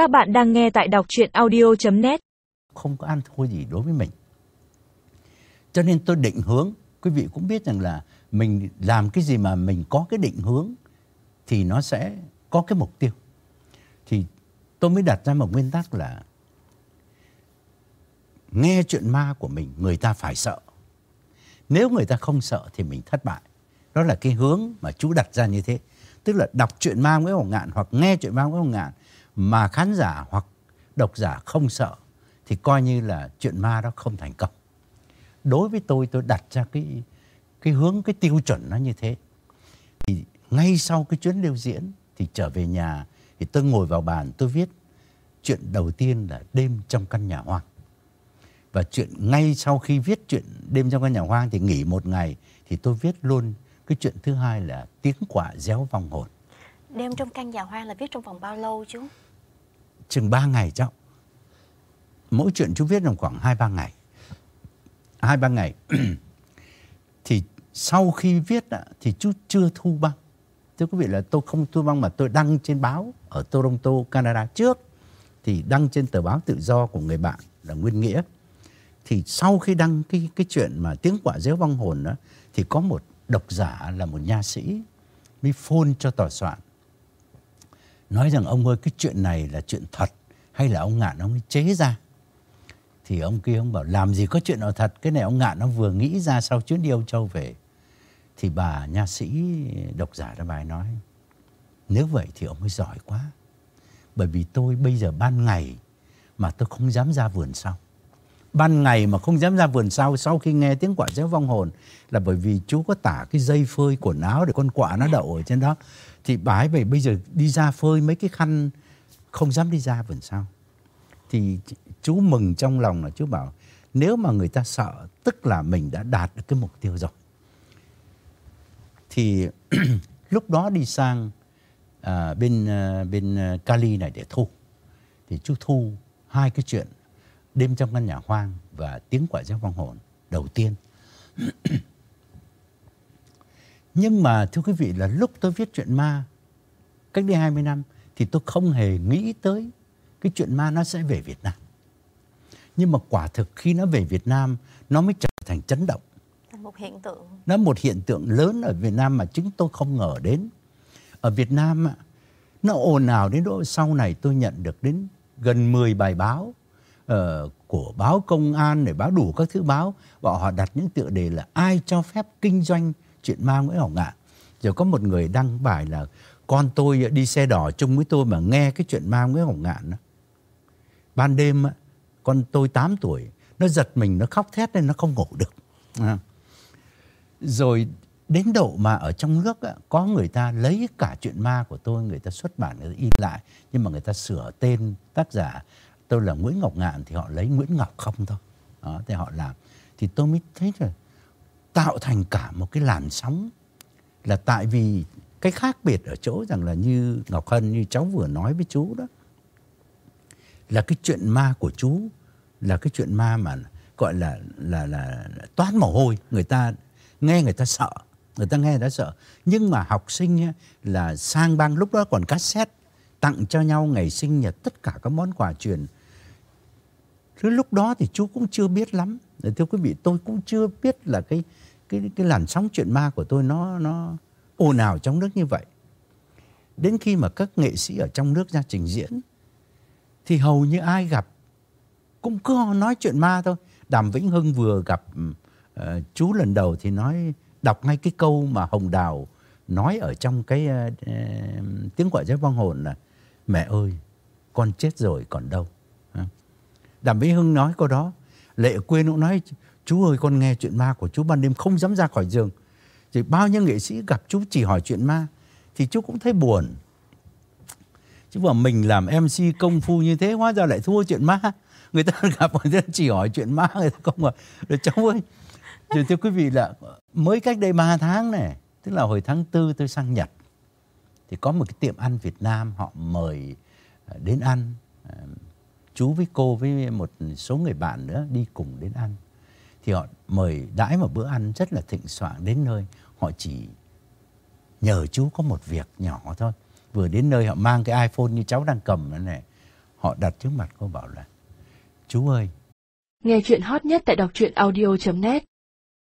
Các bạn đang nghe tại đọc chuyện audio.net Không có ăn thua gì đối với mình. Cho nên tôi định hướng, quý vị cũng biết rằng là mình làm cái gì mà mình có cái định hướng thì nó sẽ có cái mục tiêu. Thì tôi mới đặt ra một nguyên tắc là nghe chuyện ma của mình người ta phải sợ. Nếu người ta không sợ thì mình thất bại. Đó là cái hướng mà chú đặt ra như thế. Tức là đọc chuyện ma Nguyễn Hồng Ngạn hoặc nghe chuyện ma Nguyễn Hồng Ngạn mà khán giả hoặc độc giả không sợ, thì coi như là chuyện ma đó không thành công. Đối với tôi tôi đặt ra cái cái hướng, cái tiêu chuẩn nó như thế. Thì ngay sau cái chuyến lưu diễn thì trở về nhà, thì tôi ngồi vào bàn, tôi viết chuyện đầu tiên là đêm trong căn nhà hoang. Và chuyện ngay sau khi viết chuyện đêm trong căn nhà hoang thì nghỉ một ngày, thì tôi viết luôn cái chuyện thứ hai là tiếng quả réo vòng hồn. Đêm trong căn nhà hoang là viết trong vòng bao lâu chú? Chừng 3 ngày cháu. Mỗi chuyện chú viết trong khoảng 2-3 ngày. 2-3 ngày. thì sau khi viết thì chú chưa thu băng. Thưa quý vị là tôi không thu băng mà tôi đăng trên báo ở Toronto, Canada trước. Thì đăng trên tờ báo tự do của người bạn là Nguyên Nghĩa. Thì sau khi đăng cái cái chuyện mà tiếng quả réo vong hồn đó thì có một độc giả là một nha sĩ mới phone cho tòa soạn nói rằng ông ơi, cái chuyện này là chuyện thật hay là ông ngạn ông ấy chế ra? Thì ông kia ông bảo, làm gì có chuyện nào thật? Cái này ông ngạn nó vừa nghĩ ra sau chuyến đi Âu Châu về. Thì bà nha sĩ độc giả ra bài nói, nếu vậy thì ông ấy giỏi quá, bởi vì tôi bây giờ ban ngày mà tôi không dám ra vườn sau ban ngày mà không dám ra vườn sau sau khi nghe tiếng quả réo vong hồn là bởi vì chú có tả cái dây phơi quần áo để con quạ nó đậu ở trên đó. Thì bà ấy về bây giờ đi ra phơi mấy cái khăn không dám đi ra vườn sau. Thì chú mừng trong lòng là chú bảo nếu mà người ta sợ tức là mình đã đạt được cái mục tiêu rồi. Thì lúc đó đi sang à, bên à, bên à, Cali này để thu. Thì chú thu hai cái chuyện đêm trong căn nhà hoang và tiếng quả réo vong hồn đầu tiên nhưng mà thưa quý vị là lúc tôi viết chuyện ma cách đây 20 năm thì tôi không hề nghĩ tới cái chuyện ma nó sẽ về Việt Nam. Nhưng mà quả thực khi nó về Việt Nam nó mới trở thành chấn động. Một hiện tượng. Nó một hiện tượng lớn ở Việt Nam mà chính tôi không ngờ đến. Ở Việt Nam nó ồn ào đến độ sau này tôi nhận được đến gần 10 bài báo uh, của báo công an để báo đủ các thứ báo và họ đặt những tựa đề là ai cho phép kinh doanh chuyện ma Nguyễn Hồng Ngạn. Rồi có một người đăng bài là con tôi đi xe đỏ chung với tôi mà nghe cái chuyện ma Nguyễn Hồng Ngạn đó. Ban đêm con tôi 8 tuổi nó giật mình nó khóc thét lên nó không ngủ được. À. Rồi đến độ mà ở trong nước có người ta lấy cả chuyện ma của tôi người ta xuất bản người ta in lại nhưng mà người ta sửa tên tác giả tôi là Nguyễn Ngọc Ngạn thì họ lấy Nguyễn Ngọc không thôi. Đó, thì họ làm. Thì tôi mới thấy là tạo thành cả một cái làn sóng là tại vì cái khác biệt ở chỗ rằng là như Ngọc Hân như cháu vừa nói với chú đó là cái chuyện ma của chú là cái chuyện ma mà gọi là là là toát mồ hôi. Người ta nghe người ta sợ người ta nghe đã sợ. Nhưng mà học sinh là sang bang lúc đó còn cassette tặng cho nhau ngày sinh nhật tất cả các món quà truyền. Thế lúc đó thì chú cũng chưa biết lắm. Thưa quý vị, tôi cũng chưa biết là cái cái cái làn sóng chuyện ma của tôi nó nó ồn ào trong nước như vậy. Đến khi mà các nghệ sĩ ở trong nước ra trình diễn thì hầu như ai gặp cũng cứ nói chuyện ma thôi. Đàm Vĩnh Hưng vừa gặp uh, chú lần đầu thì nói đọc ngay cái câu mà Hồng Đào nói ở trong cái uh, tiếng gọi giấy vong hồn là mẹ ơi con chết rồi còn đâu Đàm Vĩnh Hưng nói câu đó. Lệ Quyên cũng nói, chú ơi con nghe chuyện ma của chú ban đêm không dám ra khỏi giường. Rồi bao nhiêu nghệ sĩ gặp chú chỉ hỏi chuyện ma. Thì chú cũng thấy buồn. Chứ bảo mình làm MC công phu như thế hóa ra lại thua chuyện ma. Người ta gặp người ta chỉ hỏi chuyện ma người ta không hỏi. Rồi cháu ơi. Rồi thưa quý vị là mới cách đây 3 tháng này. Tức là hồi tháng 4 tôi sang Nhật. Thì có một cái tiệm ăn Việt Nam họ mời à, đến ăn à, chú với cô với một số người bạn nữa đi cùng đến ăn. Thì họ mời đãi một bữa ăn rất là thịnh soạn đến nơi. Họ chỉ nhờ chú có một việc nhỏ thôi. Vừa đến nơi họ mang cái iPhone như cháu đang cầm này, này. họ đặt trước mặt cô bảo là chú ơi. Nghe chuyện hot nhất tại đọc truyện audio.net